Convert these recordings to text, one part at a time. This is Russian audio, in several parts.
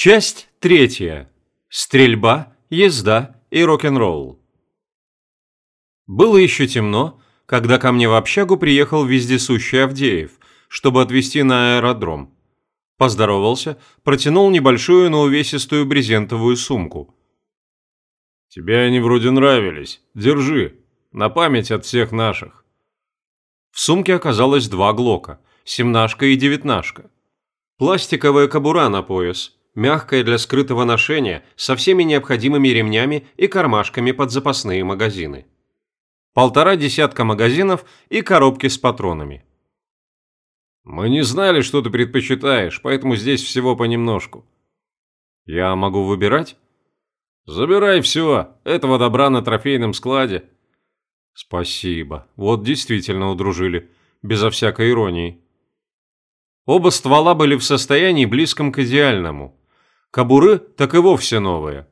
Часть третья. Стрельба, езда и рок-н-ролл. Было еще темно, когда ко мне в общагу приехал вездесущий Авдеев, чтобы отвезти на аэродром. Поздоровался, протянул небольшую, но увесистую брезентовую сумку. «Тебе они вроде нравились. Держи. На память от всех наших». В сумке оказалось два глока, семнашка и девятнашка. Пластиковая кобура на пояс, мягкая для скрытого ношения, со всеми необходимыми ремнями и кармашками под запасные магазины. Полтора десятка магазинов и коробки с патронами. «Мы не знали, что ты предпочитаешь, поэтому здесь всего понемножку». «Я могу выбирать?» «Забирай все, этого добра на трофейном складе». «Спасибо, вот действительно удружили, безо всякой иронии». Оба ствола были в состоянии близком к идеальному. Кобуры так и вовсе новые.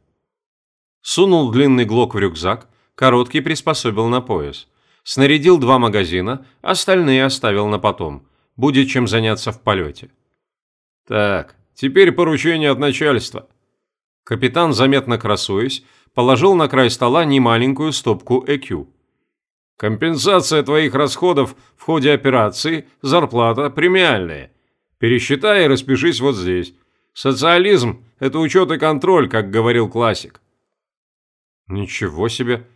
Сунул длинный глок в рюкзак, короткий приспособил на пояс. Снарядил два магазина, остальные оставил на потом. Будет чем заняться в полете. Так, теперь поручение от начальства. Капитан, заметно красуясь, положил на край стола немаленькую стопку ЭКЮ. Компенсация твоих расходов в ходе операции, зарплата премиальная. Пересчитай и распишись вот здесь. Социализм – это учет и контроль, как говорил классик. Ничего себе.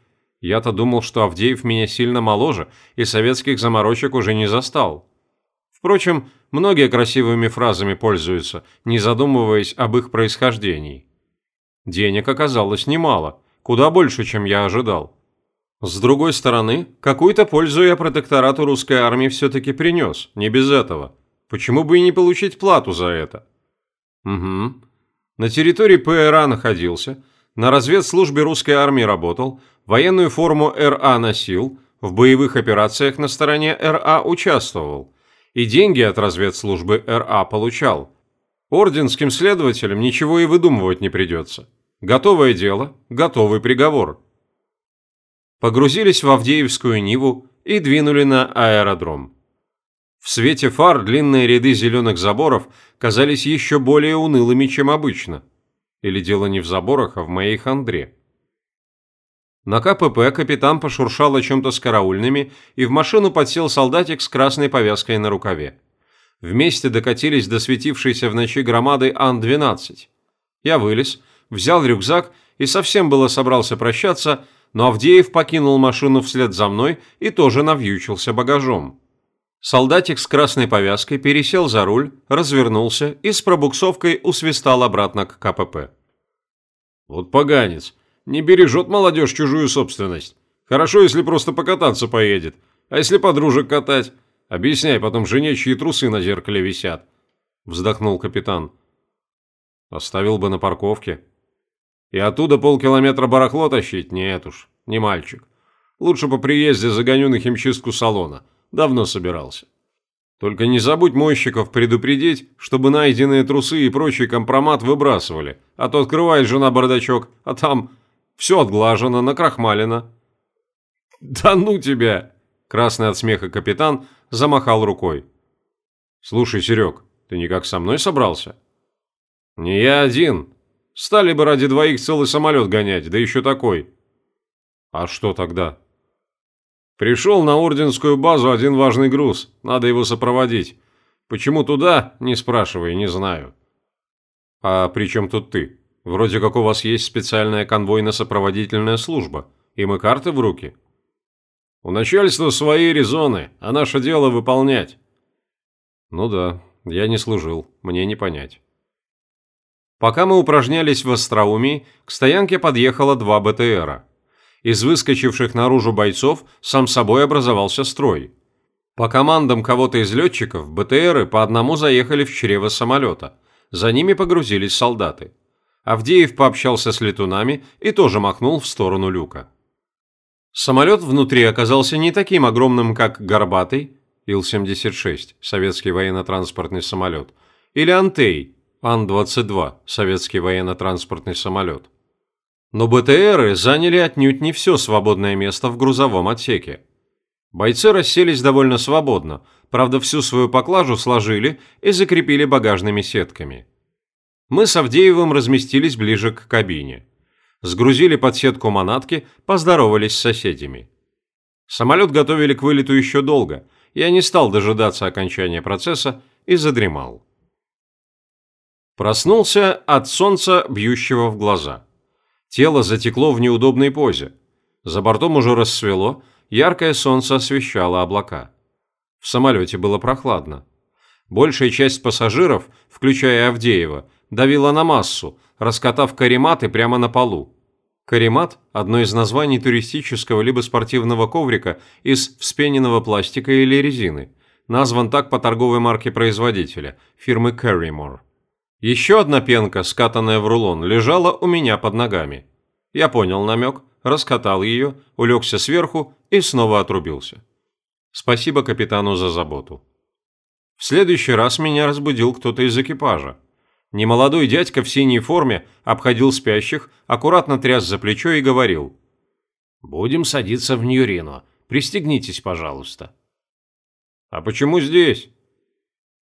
Я-то думал, что Авдеев меня сильно моложе и советских заморочек уже не застал. Впрочем, многие красивыми фразами пользуются, не задумываясь об их происхождении. Денег оказалось немало, куда больше, чем я ожидал. С другой стороны, какую-то пользу я протекторату русской армии все-таки принес, не без этого. Почему бы и не получить плату за это? Угу. На территории ПРА находился, на разведслужбе русской армии работал, военную форму РА носил, в боевых операциях на стороне РА участвовал и деньги от разведслужбы РА получал. Орденским следователям ничего и выдумывать не придется. Готовое дело, готовый приговор. Погрузились в Авдеевскую Ниву и двинули на аэродром. В свете фар длинные ряды зеленых заборов казались еще более унылыми, чем обычно. Или дело не в заборах, а в моей хандре. На КПП капитан пошуршал о чем-то с караульными, и в машину подсел солдатик с красной повязкой на рукаве. Вместе докатились до светившейся в ночи громады Ан-12. Я вылез, взял рюкзак и совсем было собрался прощаться, но Авдеев покинул машину вслед за мной и тоже навьючился багажом. Солдатик с красной повязкой пересел за руль, развернулся и с пробуксовкой усвистал обратно к КПП. «Вот поганец, не бережет молодежь чужую собственность. Хорошо, если просто покататься поедет. А если подружек катать? Объясняй потом жене, чьи трусы на зеркале висят», – вздохнул капитан. «Оставил бы на парковке». «И оттуда полкилометра барахло тащить? Нет уж, не мальчик. Лучше по приезде загоню на химчистку салона». Давно собирался. Только не забудь мойщиков предупредить, чтобы найденные трусы и прочий компромат выбрасывали, а то открывает жена бардачок, а там все отглажено, накрахмалено. «Да ну тебя!» – красный от смеха капитан замахал рукой. «Слушай, Серег, ты никак со мной собрался?» «Не я один. Стали бы ради двоих целый самолет гонять, да еще такой». «А что тогда?» Пришел на орденскую базу один важный груз, надо его сопроводить. Почему туда, не спрашивай, не знаю. А при чем тут ты? Вроде как у вас есть специальная конвойно-сопроводительная служба. И карты в руки. У начальства свои резоны, а наше дело выполнять. Ну да, я не служил, мне не понять. Пока мы упражнялись в остроумии, к стоянке подъехало два БТРа. Из выскочивших наружу бойцов сам собой образовался строй. По командам кого-то из летчиков БТРы по одному заехали в чрево самолета. За ними погрузились солдаты. Авдеев пообщался с летунами и тоже махнул в сторону люка. Самолет внутри оказался не таким огромным, как «Горбатый» Ил-76, советский военно-транспортный самолет, или «Антей» Ан-22, советский военно-транспортный самолет. Но БТРы заняли отнюдь не все свободное место в грузовом отсеке. Бойцы расселись довольно свободно, правда всю свою поклажу сложили и закрепили багажными сетками. Мы с Авдеевым разместились ближе к кабине. Сгрузили под сетку манатки, поздоровались с соседями. Самолет готовили к вылету еще долго. Я не стал дожидаться окончания процесса и задремал. Проснулся от солнца, бьющего в глаза. Тело затекло в неудобной позе. За бортом уже рассвело, яркое солнце освещало облака. В самолете было прохладно. Большая часть пассажиров, включая Авдеева, давила на массу, раскатав карематы прямо на полу. Каремат – одно из названий туристического либо спортивного коврика из вспененного пластика или резины, назван так по торговой марке производителя – фирмы Carrymore. Еще одна пенка, скатанная в рулон, лежала у меня под ногами. Я понял намек, раскатал ее, улегся сверху и снова отрубился. Спасибо капитану за заботу. В следующий раз меня разбудил кто-то из экипажа. Немолодой дядька в синей форме обходил спящих, аккуратно тряс за плечо и говорил. «Будем садиться в Ньюрино. Пристегнитесь, пожалуйста». «А почему здесь?»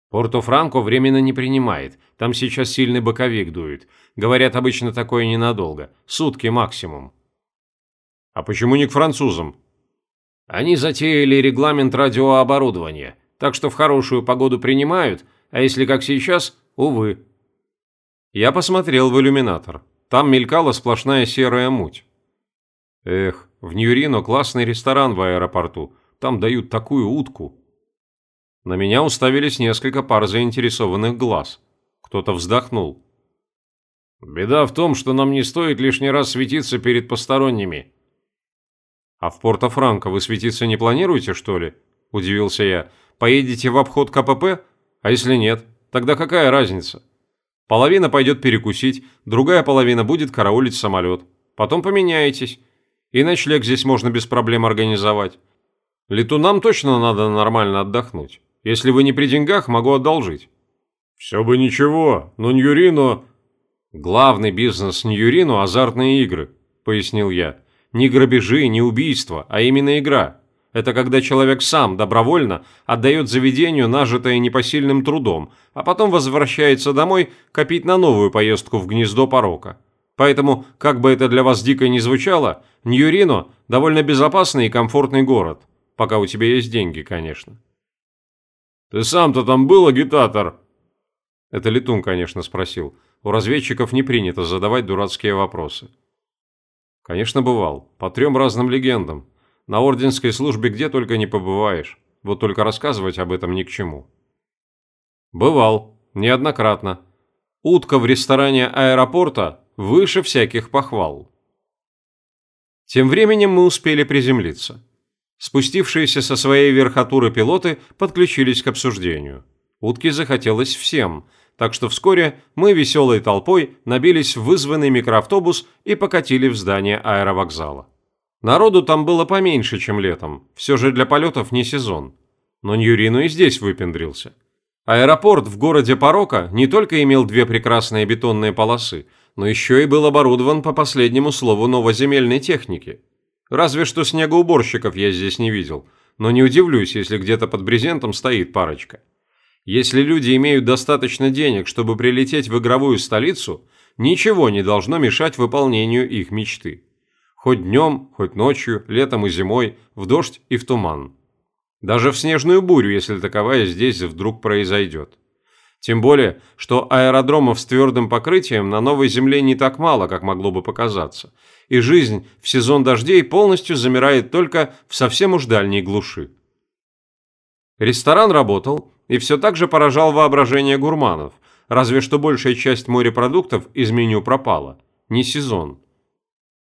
«Порто-Франко временно не принимает. Там сейчас сильный боковик дует. Говорят, обычно такое ненадолго. Сутки максимум». «А почему не к французам?» «Они затеяли регламент радиооборудования, так что в хорошую погоду принимают, а если как сейчас, увы, я посмотрел в иллюминатор. Там мелькала сплошная серая муть. Эх, в Ньюрино классный ресторан в аэропорту. Там дают такую утку. На меня уставились несколько пар заинтересованных глаз. Кто-то вздохнул. «Беда в том, что нам не стоит лишний раз светиться перед посторонними». «А в Порто-Франко вы светиться не планируете, что ли?» – удивился я. «Поедете в обход КПП? А если нет, тогда какая разница?» Половина пойдет перекусить, другая половина будет караулить самолет. Потом поменяетесь. И ночлег здесь можно без проблем организовать. Летунам точно надо нормально отдохнуть. Если вы не при деньгах, могу одолжить. Все бы ничего, но Ньюрино... Главный бизнес Ньюрино – азартные игры, пояснил я. Не грабежи, не убийства, а именно игра. Это когда человек сам добровольно отдает заведению нажитое непосильным трудом, а потом возвращается домой копить на новую поездку в гнездо порока. Поэтому, как бы это для вас дико не звучало, Ньюрино – довольно безопасный и комфортный город. Пока у тебя есть деньги, конечно. «Ты сам-то там был, агитатор?» Это Летун, конечно, спросил. У разведчиков не принято задавать дурацкие вопросы. Конечно, бывал. По трем разным легендам. На орденской службе где только не побываешь. Вот только рассказывать об этом ни к чему. Бывал. Неоднократно. Утка в ресторане аэропорта выше всяких похвал. Тем временем мы успели приземлиться. Спустившиеся со своей верхотуры пилоты подключились к обсуждению. Утки захотелось всем, так что вскоре мы веселой толпой набились в вызванный микроавтобус и покатили в здание аэровокзала. Народу там было поменьше, чем летом, все же для полетов не сезон. Но Ньюрину и здесь выпендрился. Аэропорт в городе Порока не только имел две прекрасные бетонные полосы, но еще и был оборудован по последнему слову новоземельной техники. Разве что снегоуборщиков я здесь не видел, но не удивлюсь, если где-то под брезентом стоит парочка. Если люди имеют достаточно денег, чтобы прилететь в игровую столицу, ничего не должно мешать выполнению их мечты. Хоть днем, хоть ночью, летом и зимой, в дождь и в туман. Даже в снежную бурю, если таковая здесь вдруг произойдет. Тем более, что аэродромов с твердым покрытием на новой земле не так мало, как могло бы показаться, и жизнь в сезон дождей полностью замирает только в совсем уж дальней глуши. Ресторан работал и все так же поражал воображение гурманов, разве что большая часть морепродуктов из меню пропала. Не сезон.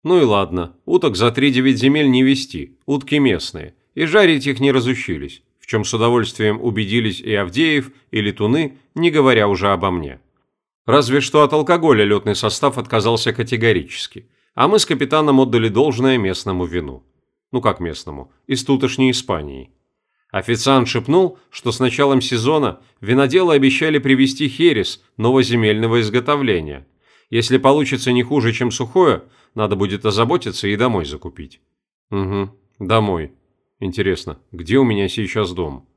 Ну и ладно, уток за три девять земель не вести, утки местные, и жарить их не разучились, в чем с удовольствием убедились и Авдеев, и Летуны, не говоря уже обо мне. Разве что от алкоголя летный состав отказался категорически, а мы с капитаном отдали должное местному вину. Ну как местному, из тутошней Испании. Официант шепнул, что с началом сезона виноделы обещали привезти херес новоземельного изготовления. Если получится не хуже, чем сухое, надо будет озаботиться и домой закупить. Угу, домой. Интересно, где у меня сейчас дом?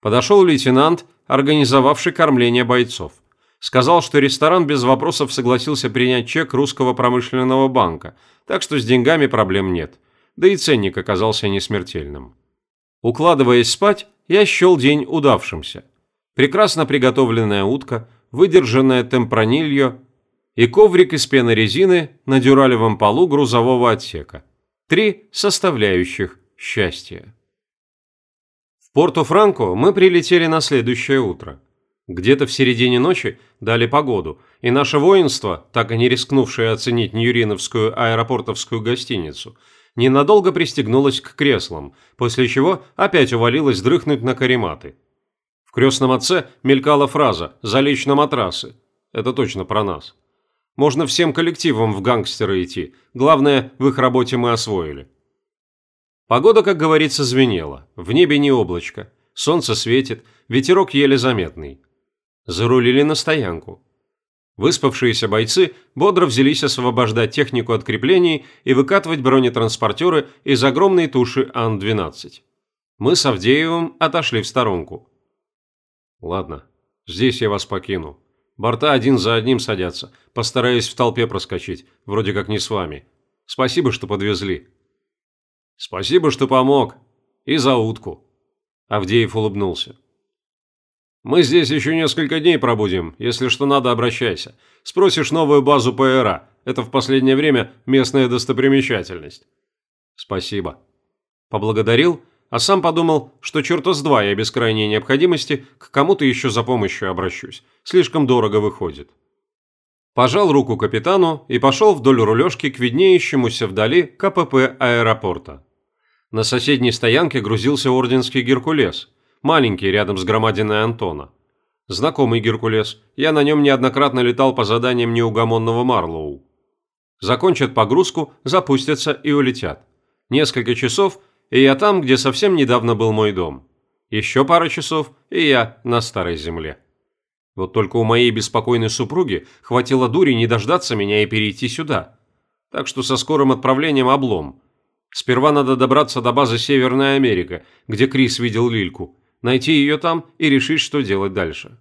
Подошел лейтенант, организовавший кормление бойцов. Сказал, что ресторан без вопросов согласился принять чек русского промышленного банка, так что с деньгами проблем нет. Да и ценник оказался несмертельным. Укладываясь спать, я счел день удавшимся. Прекрасно приготовленная утка, выдержанная темпранильо и коврик из пенорезины на дюралевом полу грузового отсека. Три составляющих счастья. В Порту-Франко мы прилетели на следующее утро. Где-то в середине ночи дали погоду, и наше воинство, так и не рискнувшее оценить Ньюриновскую аэропортовскую гостиницу, ненадолго пристегнулось к креслам, после чего опять увалилось дрыхнуть на карематы. В крестном отце мелькала фраза «залечь на матрасы». Это точно про нас. Можно всем коллективам в гангстеры идти, главное, в их работе мы освоили. Погода, как говорится, звенела, в небе не облачко, солнце светит, ветерок еле заметный. Зарулили на стоянку. Выспавшиеся бойцы бодро взялись освобождать технику от креплений и выкатывать бронетранспортеры из огромной туши Ан-12. Мы с Авдеевым отошли в сторонку. «Ладно, здесь я вас покину. Борта один за одним садятся. Постараюсь в толпе проскочить, вроде как не с вами. Спасибо, что подвезли». «Спасибо, что помог. И за утку». Авдеев улыбнулся. Мы здесь еще несколько дней пробудем. Если что надо, обращайся. Спросишь новую базу ПРА. Это в последнее время местная достопримечательность. Спасибо. Поблагодарил, а сам подумал, что черта с два я без крайней необходимости к кому-то еще за помощью обращусь. Слишком дорого выходит. Пожал руку капитану и пошел вдоль рулежки к виднеющемуся вдали КПП аэропорта. На соседней стоянке грузился орденский «Геркулес», маленький рядом с громадиной Антона. Знакомый Геркулес, я на нем неоднократно летал по заданиям неугомонного Марлоу. Закончат погрузку, запустятся и улетят. Несколько часов, и я там, где совсем недавно был мой дом. Еще пара часов, и я на старой земле. Вот только у моей беспокойной супруги хватило дури не дождаться меня и перейти сюда. Так что со скорым отправлением облом. Сперва надо добраться до базы Северная Америка, где Крис видел Лильку, найти ее там и решить, что делать дальше.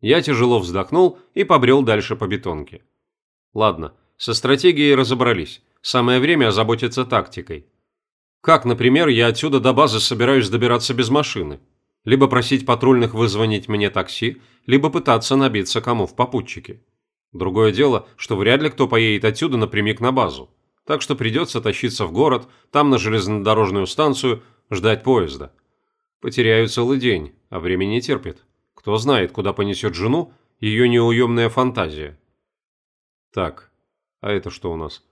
Я тяжело вздохнул и побрел дальше по бетонке. Ладно, со стратегией разобрались. Самое время озаботиться тактикой. Как, например, я отсюда до базы собираюсь добираться без машины? Либо просить патрульных вызвонить мне такси, либо пытаться набиться кому в попутчике. Другое дело, что вряд ли кто поедет отсюда напрямик на базу. Так что придется тащиться в город, там на железнодорожную станцию, ждать поезда. Потеряю целый день, а время не терпит. Кто знает, куда понесет жену ее неуемная фантазия. Так, а это что у нас?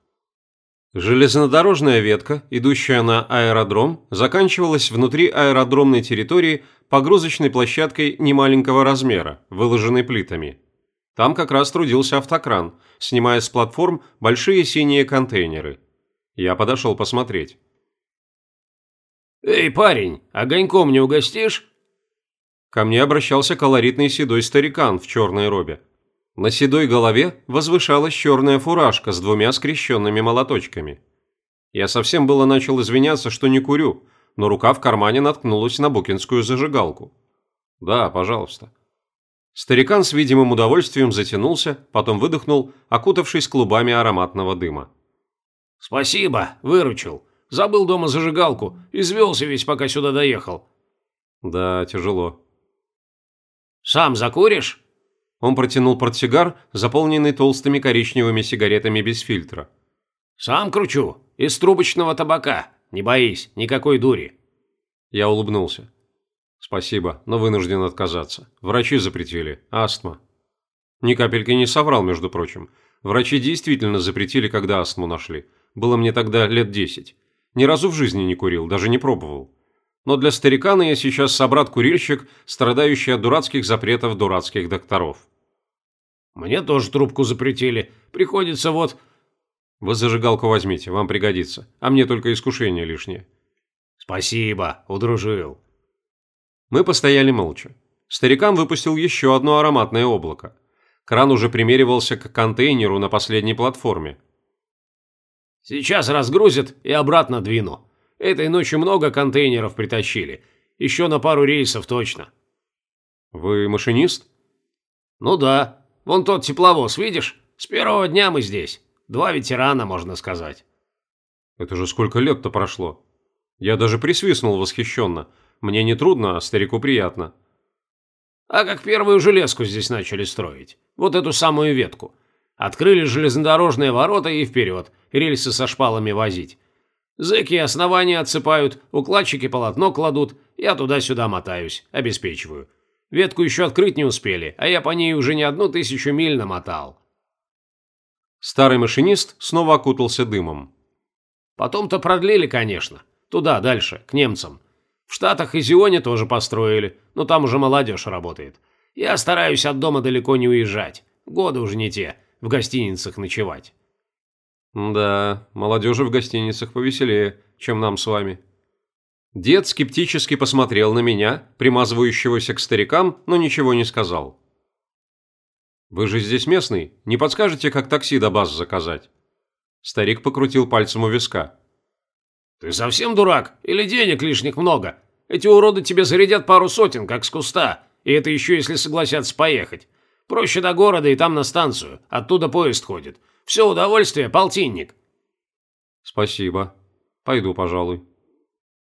Железнодорожная ветка, идущая на аэродром, заканчивалась внутри аэродромной территории погрузочной площадкой немаленького размера, выложенной плитами. Там как раз трудился автокран, снимая с платформ большие синие контейнеры. Я подошел посмотреть. «Эй, парень, огоньком не угостишь?» Ко мне обращался колоритный седой старикан в черной робе. На седой голове возвышалась черная фуражка с двумя скрещенными молоточками. Я совсем было начал извиняться, что не курю, но рука в кармане наткнулась на букинскую зажигалку. «Да, пожалуйста». Старикан с видимым удовольствием затянулся, потом выдохнул, окутавшись клубами ароматного дыма. «Спасибо, выручил. Забыл дома зажигалку. Извелся весь, пока сюда доехал». «Да, тяжело». «Сам закуришь?» Он протянул портсигар, заполненный толстыми коричневыми сигаретами без фильтра. «Сам кручу. Из трубочного табака. Не боись, никакой дури». Я улыбнулся. «Спасибо, но вынужден отказаться. Врачи запретили. Астма». Ни капельки не соврал, между прочим. Врачи действительно запретили, когда астму нашли. Было мне тогда лет десять. Ни разу в жизни не курил, даже не пробовал. Но для старикана я сейчас собрат-курильщик, страдающий от дурацких запретов дурацких докторов. Мне тоже трубку запретили. Приходится вот... Вы зажигалку возьмите, вам пригодится. А мне только искушение лишнее. Спасибо, удружил. Мы постояли молча. Старикан выпустил еще одно ароматное облако. Кран уже примеривался к контейнеру на последней платформе. Сейчас разгрузят и обратно двину. Этой ночью много контейнеров притащили. Еще на пару рейсов точно. Вы машинист? Ну да. Вон тот тепловоз, видишь? С первого дня мы здесь. Два ветерана, можно сказать. Это же сколько лет-то прошло. Я даже присвистнул восхищенно. Мне не трудно, а старику приятно. А как первую железку здесь начали строить? Вот эту самую ветку. Открыли железнодорожные ворота и вперед, рельсы со шпалами возить. Зэки основания отсыпают, укладчики полотно кладут, я туда-сюда мотаюсь, обеспечиваю. Ветку еще открыть не успели, а я по ней уже не одну тысячу миль намотал. Старый машинист снова окутался дымом. Потом-то продлили, конечно. Туда, дальше, к немцам. В Штатах и Зионе тоже построили, но там уже молодежь работает. Я стараюсь от дома далеко не уезжать. Годы уже не те, в гостиницах ночевать. Да, молодежи в гостиницах повеселее, чем нам с вами. Дед скептически посмотрел на меня, примазывающегося к старикам, но ничего не сказал. «Вы же здесь местный, не подскажете, как такси до баз заказать?» Старик покрутил пальцем у виска. «Ты совсем дурак? Или денег лишних много? Эти уроды тебе зарядят пару сотен, как с куста, и это еще если согласятся поехать. Проще до города и там на станцию, оттуда поезд ходит. Все удовольствие, полтинник». «Спасибо. Пойду, пожалуй».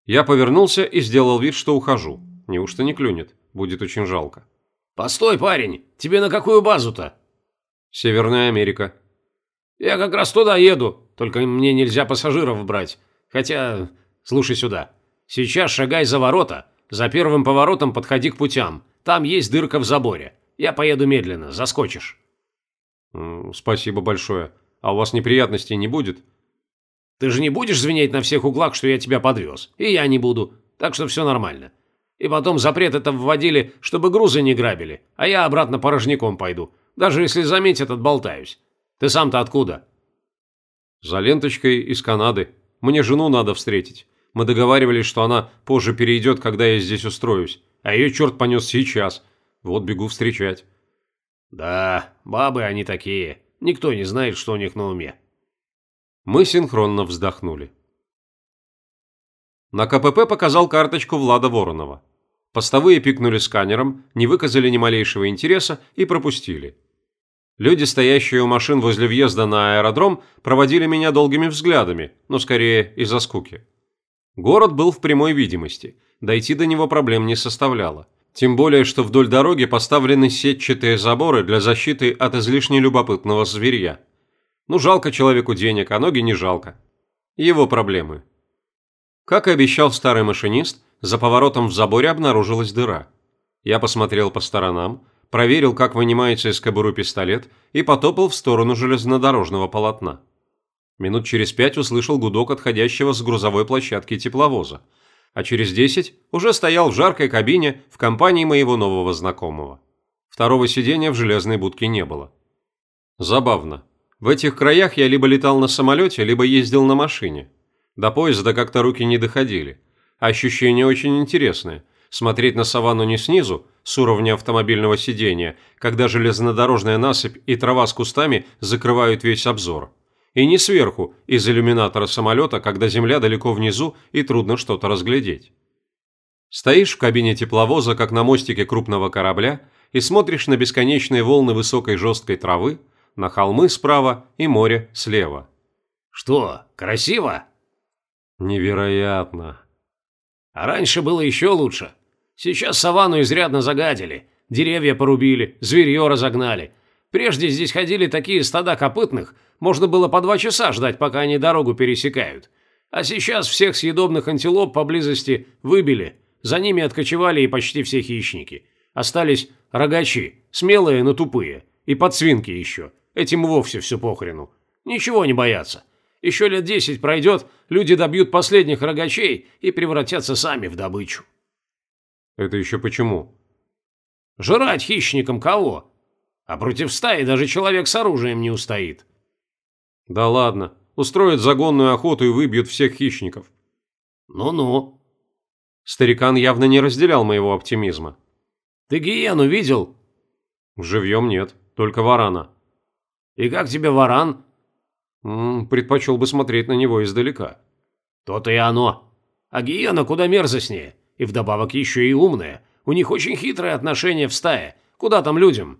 Я повернулся и сделал вид, что ухожу. Неужто не клюнет? Будет очень жалко. «Постой, парень! Тебе на какую базу-то?» «Северная Америка». «Я как раз туда еду, только мне нельзя пассажиров брать. Хотя, слушай сюда. Сейчас шагай за ворота, за первым поворотом подходи к путям. Там есть дырка в заборе. Я поеду медленно, заскочишь». «Спасибо большое. А у вас неприятностей не будет?» «Ты же не будешь звенеть на всех углах, что я тебя подвез. И я не буду. Так что все нормально. И потом запрет это вводили, чтобы грузы не грабили. А я обратно порожняком пойду. Даже если заметят, отболтаюсь. Ты сам-то откуда?» «За ленточкой из Канады. Мне жену надо встретить. Мы договаривались, что она позже перейдет, когда я здесь устроюсь. А ее черт понес сейчас. Вот бегу встречать». «Да, бабы они такие. Никто не знает, что у них на уме». Мы синхронно вздохнули. На КПП показал карточку Влада Воронова. Постовые пикнули сканером, не выказали ни малейшего интереса и пропустили. Люди, стоящие у машин возле въезда на аэродром, проводили меня долгими взглядами, но скорее из-за скуки. Город был в прямой видимости, дойти до него проблем не составляло. Тем более, что вдоль дороги поставлены сетчатые заборы для защиты от излишне любопытного зверья. Ну, жалко человеку денег, а ноги не жалко. Его проблемы. Как и обещал старый машинист, за поворотом в заборе обнаружилась дыра. Я посмотрел по сторонам, проверил, как вынимается из кобуры пистолет и потопал в сторону железнодорожного полотна. Минут через пять услышал гудок отходящего с грузовой площадки тепловоза – а через 10 уже стоял в жаркой кабине в компании моего нового знакомого. Второго сидения в железной будке не было. Забавно. В этих краях я либо летал на самолете, либо ездил на машине. До поезда как-то руки не доходили. Ощущение очень интересное. Смотреть на саванну не снизу, с уровня автомобильного сидения, когда железнодорожная насыпь и трава с кустами закрывают весь обзор, и не сверху, из иллюминатора самолета, когда земля далеко внизу и трудно что-то разглядеть. Стоишь в кабине тепловоза, как на мостике крупного корабля, и смотришь на бесконечные волны высокой жесткой травы, на холмы справа и море слева. «Что, красиво?» «Невероятно!» «А раньше было еще лучше. Сейчас саванну изрядно загадили, деревья порубили, зверье разогнали. Прежде здесь ходили такие стада копытных – можно было по два часа ждать, пока они дорогу пересекают. А сейчас всех съедобных антилоп поблизости выбили. За ними откочевали и почти все хищники. Остались рогачи, смелые, но тупые. И подсвинки еще. Этим вовсе все похрену. Ничего не боятся. Еще лет десять пройдет, люди добьют последних рогачей и превратятся сами в добычу. Это еще почему? Жрать хищникам кого? А против стаи даже человек с оружием не устоит. Да ладно, устроят загонную охоту и выбьют всех хищников. Ну-ну. Старикан явно не разделял моего оптимизма. Ты гиену видел? Живьем нет, только варана. И как тебе варан? М -м, предпочел бы смотреть на него издалека. То-то и оно. А гиена куда мерзостнее. И вдобавок еще и умная. У них очень хитрое отношение в стае. Куда там людям?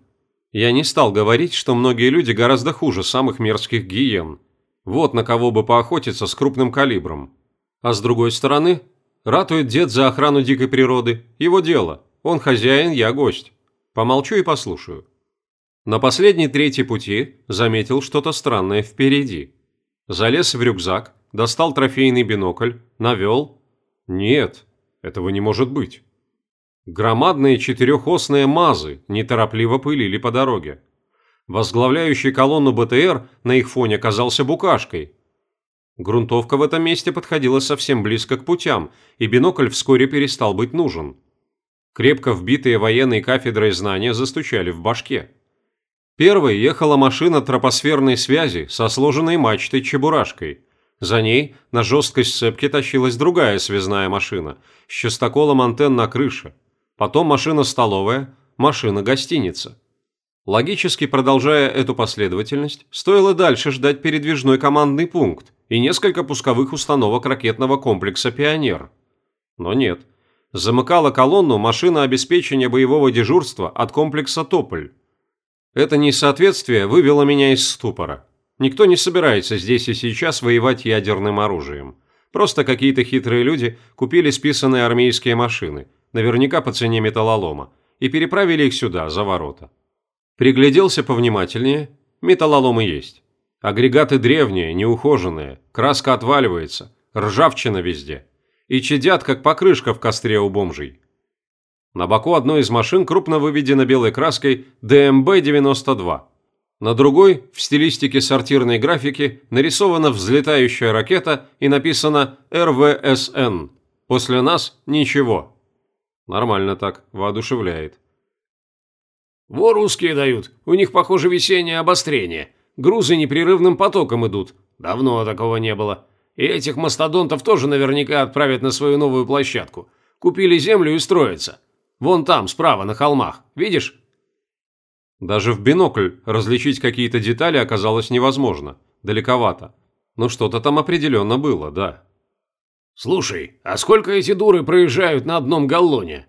Я не стал говорить, что многие люди гораздо хуже самых мерзких гиен. Вот на кого бы поохотиться с крупным калибром. А с другой стороны, ратует дед за охрану дикой природы. Его дело. Он хозяин, я гость. Помолчу и послушаю. На последней трети пути заметил что-то странное впереди. Залез в рюкзак, достал трофейный бинокль, навел. Нет, этого не может быть. Громадные четырехосные МАЗы неторопливо пылили по дороге. Возглавляющий колонну БТР на их фоне казался букашкой. Грунтовка в этом месте подходила совсем близко к путям, и бинокль вскоре перестал быть нужен. Крепко вбитые военной кафедрой знания застучали в башке. Первой ехала машина тропосферной связи со сложенной мачтой-чебурашкой. За ней на жесткой сцепке тащилась другая связная машина с частоколом антенн на крыше. Потом машина-столовая, машина-гостиница. Логически продолжая эту последовательность, стоило дальше ждать передвижной командный пункт и несколько пусковых установок ракетного комплекса «Пионер». Но нет. Замыкала колонну машина обеспечения боевого дежурства от комплекса «Тополь». Это несоответствие вывело меня из ступора. Никто не собирается здесь и сейчас воевать ядерным оружием. Просто какие-то хитрые люди купили списанные армейские машины, наверняка по цене металлолома, и переправили их сюда, за ворота. Пригляделся повнимательнее. Металлоломы есть. Агрегаты древние, неухоженные, краска отваливается, ржавчина везде. И чадят, как покрышка в костре у бомжей. На боку одной из машин крупно выведена белой краской ДМБ-92. На другой, в стилистике сортирной графики, нарисована взлетающая ракета и написано РВСН. После нас ничего. Нормально так, воодушевляет. Во русские дают. У них, похоже, весеннее обострение. Грузы непрерывным потоком идут. Давно такого не было. И этих мастодонтов тоже наверняка отправят на свою новую площадку. Купили землю и строятся. Вон там, справа, на холмах. Видишь? Даже в бинокль различить какие-то детали оказалось невозможно. Далековато. Но что-то там определенно было, да. «Слушай, а сколько эти дуры проезжают на одном галлоне?»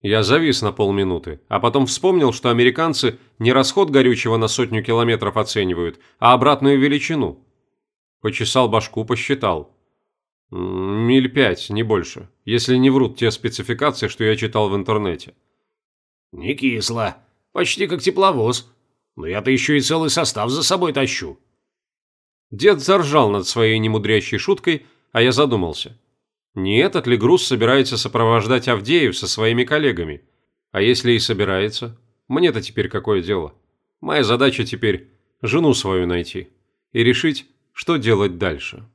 Я завис на полминуты, а потом вспомнил, что американцы не расход горючего на сотню километров оценивают, а обратную величину. Почесал башку, посчитал. Миль пять, не больше, если не врут те спецификации, что я читал в интернете. Не кисло. Почти как тепловоз. Но я-то еще и целый состав за собой тащу. Дед заржал над своей немудрящей шуткой, а я задумался. Не этот ли груз собирается сопровождать Авдеев со своими коллегами? А если и собирается? Мне-то теперь какое дело? Моя задача теперь жену свою найти и решить, что делать дальше.